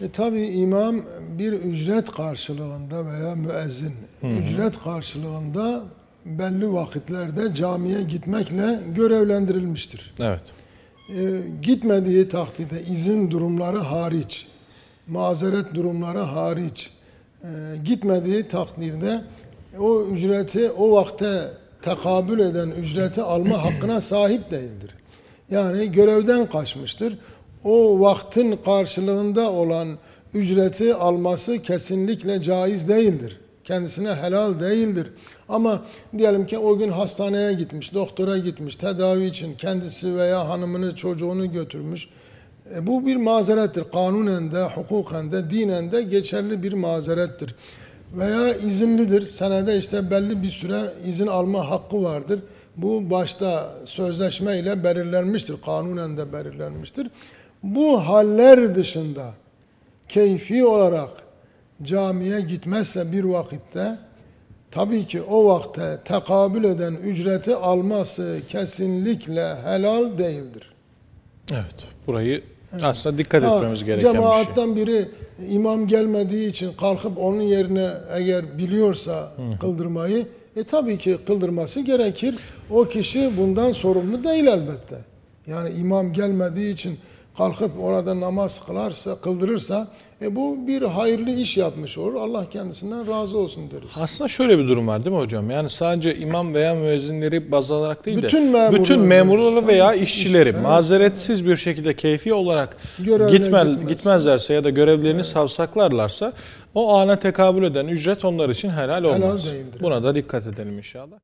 E tabi imam bir ücret karşılığında veya müezzin ücret karşılığında belli vakitlerde camiye gitmekle görevlendirilmiştir. Evet. E, gitmediği takdirde izin durumları hariç, mazeret durumları hariç e, gitmediği takdirde o ücreti o vakte tekabül eden ücreti alma hakkına sahip değildir. Yani görevden kaçmıştır. O vaktin karşılığında olan ücreti alması kesinlikle caiz değildir. Kendisine helal değildir. Ama diyelim ki o gün hastaneye gitmiş, doktora gitmiş, tedavi için kendisi veya hanımını, çocuğunu götürmüş. E, bu bir mazerettir. Kanunen de, hukuken de, dinen de geçerli bir mazerettir. Veya izinlidir. Senede işte belli bir süre izin alma hakkı vardır. Bu başta sözleşme ile belirlenmiştir. Kanunen de belirlenmiştir. Bu haller dışında keyfi olarak camiye gitmezse bir vakitte tabii ki o vakte tekabül eden ücreti alması kesinlikle helal değildir. Evet. Burayı aslında dikkat Ha, etmemiz gereken bir şey. Cemaatten biri imam gelmediği için kalkıp onun yerine eğer biliyorsa kıldırmayı e tabii ki kıldırması gerekir. O kişi bundan sorumlu değil elbette. Yani imam gelmediği için kalkıp orada namaz kılarsa, kıldırırsa e bu bir hayırlı iş yapmış olur. Allah kendisinden razı olsun deriz. Aslında şöyle bir durum var değil mi hocam? Yani sadece imam veya müezzinleri baz alarak değil de Bütün memurları- bütün memurları veya Tabii işçileri iş- evet. mazeretsiz bir şekilde keyfi olarak Görevine gitmez, gitmezse. gitmezlerse ya da görevlerini savsaklarlarsa o ana tekabül eden ücret onlar için helal olmaz. değildir, Buna da dikkat edelim inşallah.